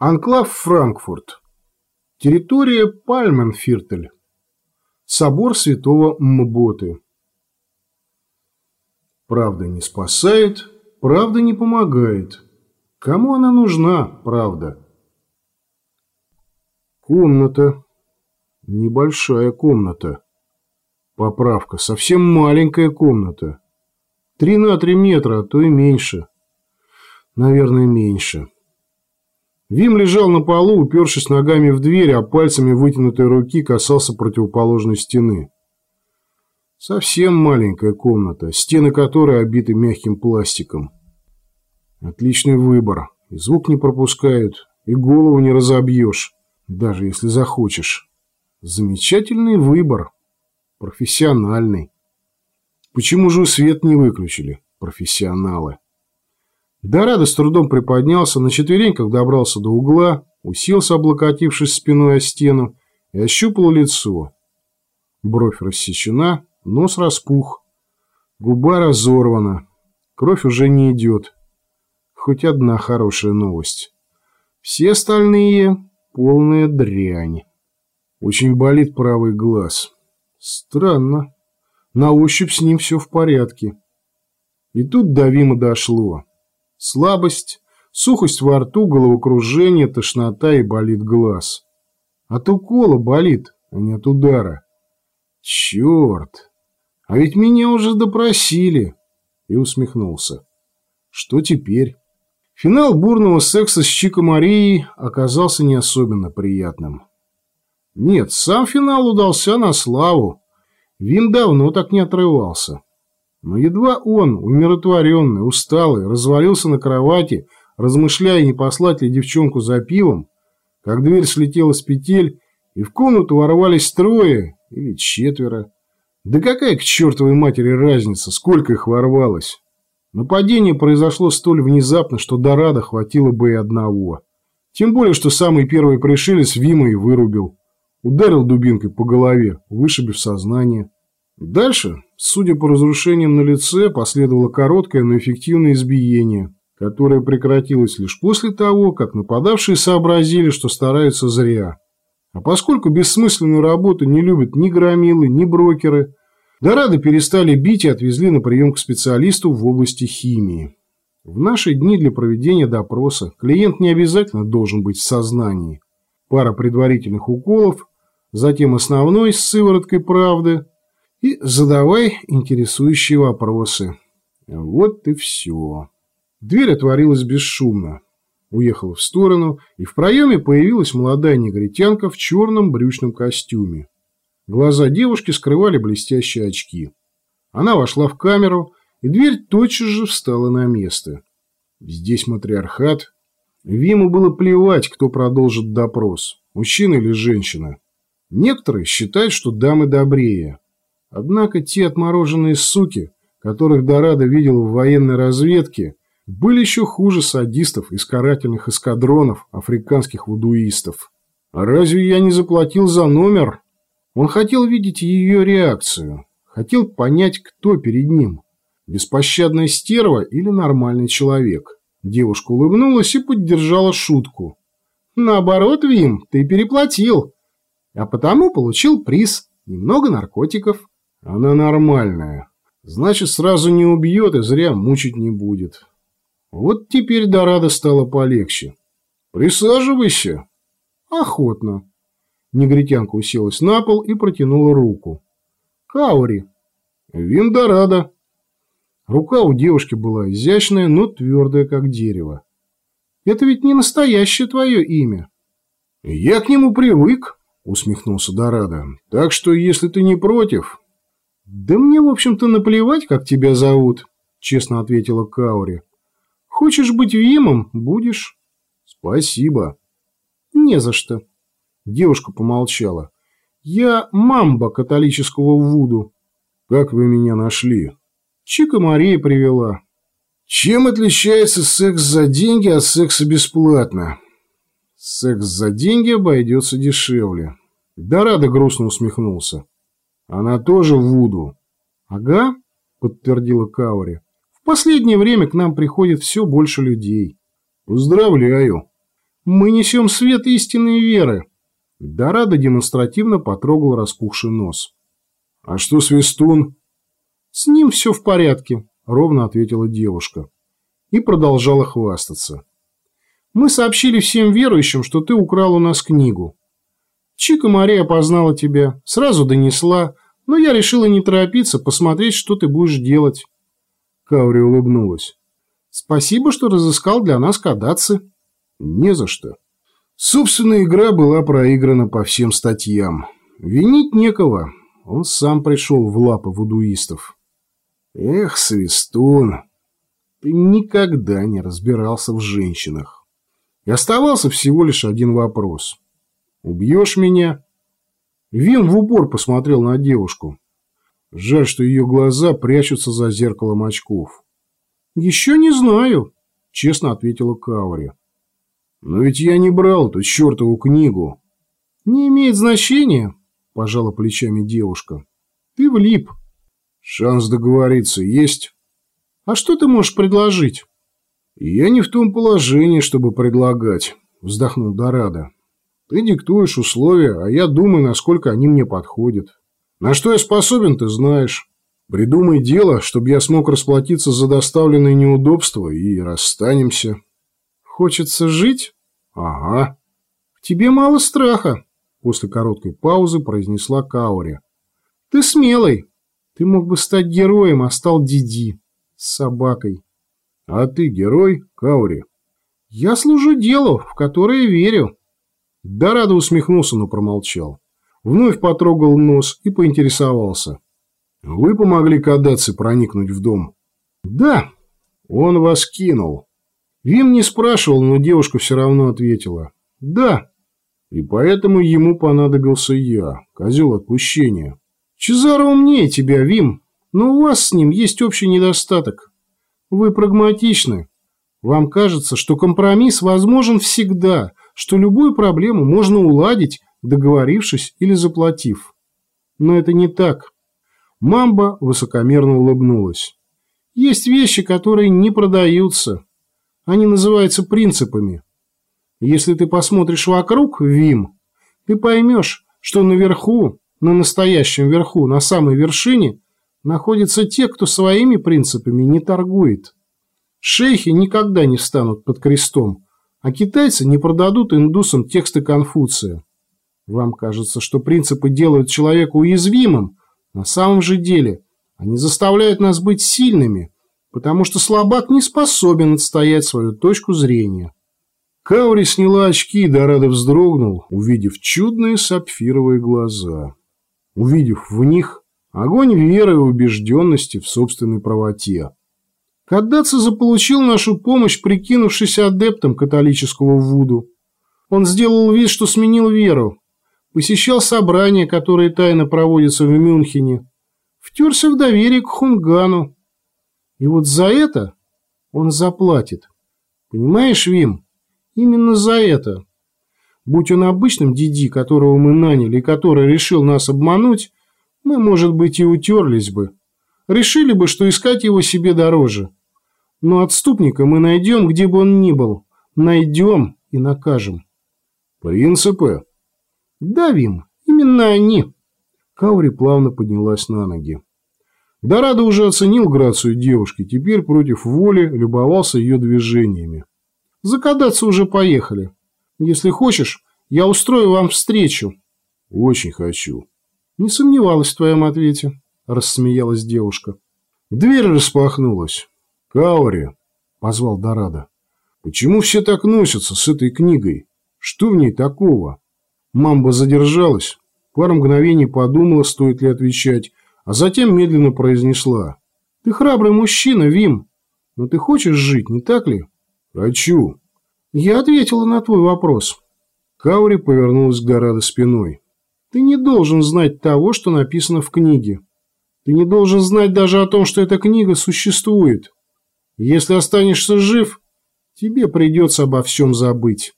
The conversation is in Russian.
Анклав Франкфурт. Территория Пальменфиртель. Собор святого Мботы. Правда не спасает, правда не помогает. Кому она нужна, правда? Комната. Небольшая комната. Поправка. Совсем маленькая комната. Три на три метра, а то и меньше. Наверное, меньше. Вим лежал на полу, упершись ногами в дверь, а пальцами вытянутой руки касался противоположной стены. Совсем маленькая комната, стены которой обиты мягким пластиком. Отличный выбор. И звук не пропускают, и голову не разобьешь, даже если захочешь. Замечательный выбор. Профессиональный. Почему же свет не выключили? Профессионалы. Дорадо с трудом приподнялся, на четвереньках добрался до угла, уселся, облокотившись спиной о стену, и ощупал лицо. Бровь рассечена, нос распух, губа разорвана, кровь уже не идет. Хоть одна хорошая новость. Все остальные – полная дрянь. Очень болит правый глаз. Странно. На ощупь с ним все в порядке. И тут до Вима дошло. Слабость, сухость во рту, головокружение, тошнота и болит глаз. От укола болит, а не от удара. Черт! А ведь меня уже допросили. И усмехнулся. Что теперь? Финал бурного секса с Чико Марией оказался не особенно приятным. Нет, сам финал удался на славу. Вин давно так не отрывался. Но едва он, умиротворенный, усталый, развалился на кровати, размышляя, не послать ли девчонку за пивом, как дверь слетела с петель, и в комнату ворвались трое или четверо. Да какая к чертовой матери разница, сколько их ворвалось? Нападение произошло столь внезапно, что Дорадо хватило бы и одного. Тем более, что самый первый пришелец Вима и вырубил. Ударил дубинкой по голове, вышибив сознание. Дальше, судя по разрушениям на лице, последовало короткое, но эффективное избиение, которое прекратилось лишь после того, как нападавшие сообразили, что стараются зря. А поскольку бессмысленную работу не любят ни громилы, ни брокеры, Дорадо перестали бить и отвезли на прием к специалисту в области химии. В наши дни для проведения допроса клиент не обязательно должен быть в сознании. Пара предварительных уколов, затем основной с сывороткой правды – и задавай интересующие вопросы. Вот и все. Дверь отворилась бесшумно. Уехала в сторону, и в проеме появилась молодая негритянка в черном брючном костюме. Глаза девушки скрывали блестящие очки. Она вошла в камеру, и дверь тотчас же встала на место. Здесь матриархат. Виму было плевать, кто продолжит допрос, мужчина или женщина. Некоторые считают, что дамы добрее. Однако те отмороженные суки, которых Дорадо видел в военной разведке, были еще хуже садистов из карательных эскадронов африканских вудуистов. А разве я не заплатил за номер? Он хотел видеть ее реакцию, хотел понять, кто перед ним. Беспощадная стерва или нормальный человек. Девушка улыбнулась и поддержала шутку. Наоборот, Вим, ты переплатил, а потому получил приз. Немного наркотиков. Она нормальная. Значит, сразу не убьет и зря мучить не будет. Вот теперь Дорадо стало полегче. Присаживайся. Охотно. Негритянка уселась на пол и протянула руку. Каури. Вин Дорадо. Рука у девушки была изящная, но твердая, как дерево. Это ведь не настоящее твое имя. Я к нему привык, усмехнулся Дорадо. Так что, если ты не против, «Да мне, в общем-то, наплевать, как тебя зовут», – честно ответила Каури. «Хочешь быть Вимом – будешь». «Спасибо». «Не за что». Девушка помолчала. «Я мамба католического Вуду». «Как вы меня нашли?» «Чика Мария привела». «Чем отличается секс за деньги от секса бесплатно?» «Секс за деньги обойдется дешевле». Дорадо грустно усмехнулся. Она тоже в Вуду. Ага, подтвердила Каури. В последнее время к нам приходит все больше людей. Поздравляю. Мы несем свет истинной веры. Дорадо демонстративно потрогал распухший нос. А что Свистун? С ним все в порядке, ровно ответила девушка. И продолжала хвастаться. Мы сообщили всем верующим, что ты украл у нас книгу. Чика Мария опознала тебя, сразу донесла, но я решила не торопиться, посмотреть, что ты будешь делать. Каури улыбнулась. Спасибо, что разыскал для нас кадаться. Не за что. Собственная игра была проиграна по всем статьям. Винить некого. Он сам пришел в лапы вудуистов. Эх, Свистун, ты никогда не разбирался в женщинах. И оставался всего лишь один вопрос. Убьешь меня? Вим в упор посмотрел на девушку. Жаль, что ее глаза прячутся за зеркалом очков. «Еще не знаю», — честно ответила Каури. «Но ведь я не брал эту чертову книгу». «Не имеет значения», — пожала плечами девушка. «Ты влип». «Шанс договориться есть?» «А что ты можешь предложить?» «Я не в том положении, чтобы предлагать», — вздохнул Дорадо. «Ты диктуешь условия, а я думаю, насколько они мне подходят. На что я способен, ты знаешь. Придумай дело, чтобы я смог расплатиться за доставленные неудобства и расстанемся». «Хочется жить?» «Ага». «В тебе мало страха», — после короткой паузы произнесла Каури. «Ты смелый. Ты мог бы стать героем, а стал Диди. С собакой». «А ты герой, Каури?» «Я служу делу, в которое верю». Дорадо усмехнулся, но промолчал. Вновь потрогал нос и поинтересовался. «Вы помогли Кадаци проникнуть в дом?» «Да». «Он вас кинул». Вим не спрашивал, но девушка все равно ответила. «Да». «И поэтому ему понадобился я, козел отпущения». «Чезаро умнее тебя, Вим, но у вас с ним есть общий недостаток. Вы прагматичны. Вам кажется, что компромисс возможен всегда, что любую проблему можно уладить, договорившись или заплатив. Но это не так. Мамба высокомерно улыбнулась. Есть вещи, которые не продаются. Они называются принципами. Если ты посмотришь вокруг, Вим, ты поймешь, что наверху, на настоящем верху, на самой вершине, находятся те, кто своими принципами не торгует. Шейхи никогда не встанут под крестом, а китайцы не продадут индусам тексты Конфуция. Вам кажется, что принципы делают человека уязвимым, на самом же деле они заставляют нас быть сильными, потому что слабак не способен отстоять свою точку зрения. Каури сняла очки, и Дорадо вздрогнул, увидев чудные сапфировые глаза. Увидев в них огонь веры и убежденности в собственной правоте. Каддаца заполучил нашу помощь, прикинувшись адептом католического Вуду. Он сделал вид, что сменил веру, посещал собрания, которые тайно проводятся в Мюнхене, втерся в доверие к Хунгану. И вот за это он заплатит. Понимаешь, Вим? Именно за это. Будь он обычным Диди, которого мы наняли и который решил нас обмануть, мы, может быть, и утерлись бы. Решили бы, что искать его себе дороже. Но отступника мы найдем, где бы он ни был. Найдем и накажем. Принципы? Давим. Именно они. Каури плавно поднялась на ноги. Дорадо уже оценил грацию девушки, теперь против воли любовался ее движениями. Закадаться уже поехали. Если хочешь, я устрою вам встречу. Очень хочу. Не сомневалась в твоем ответе, рассмеялась девушка. Дверь распахнулась. «Каури!» – позвал Дорадо. «Почему все так носятся с этой книгой? Что в ней такого?» Мамба задержалась, пару мгновений подумала, стоит ли отвечать, а затем медленно произнесла. «Ты храбрый мужчина, Вим, но ты хочешь жить, не так ли?» «Хочу». «Я ответила на твой вопрос». Каури повернулась к Дорадо спиной. «Ты не должен знать того, что написано в книге. Ты не должен знать даже о том, что эта книга существует. Если останешься жив, тебе придется обо всем забыть.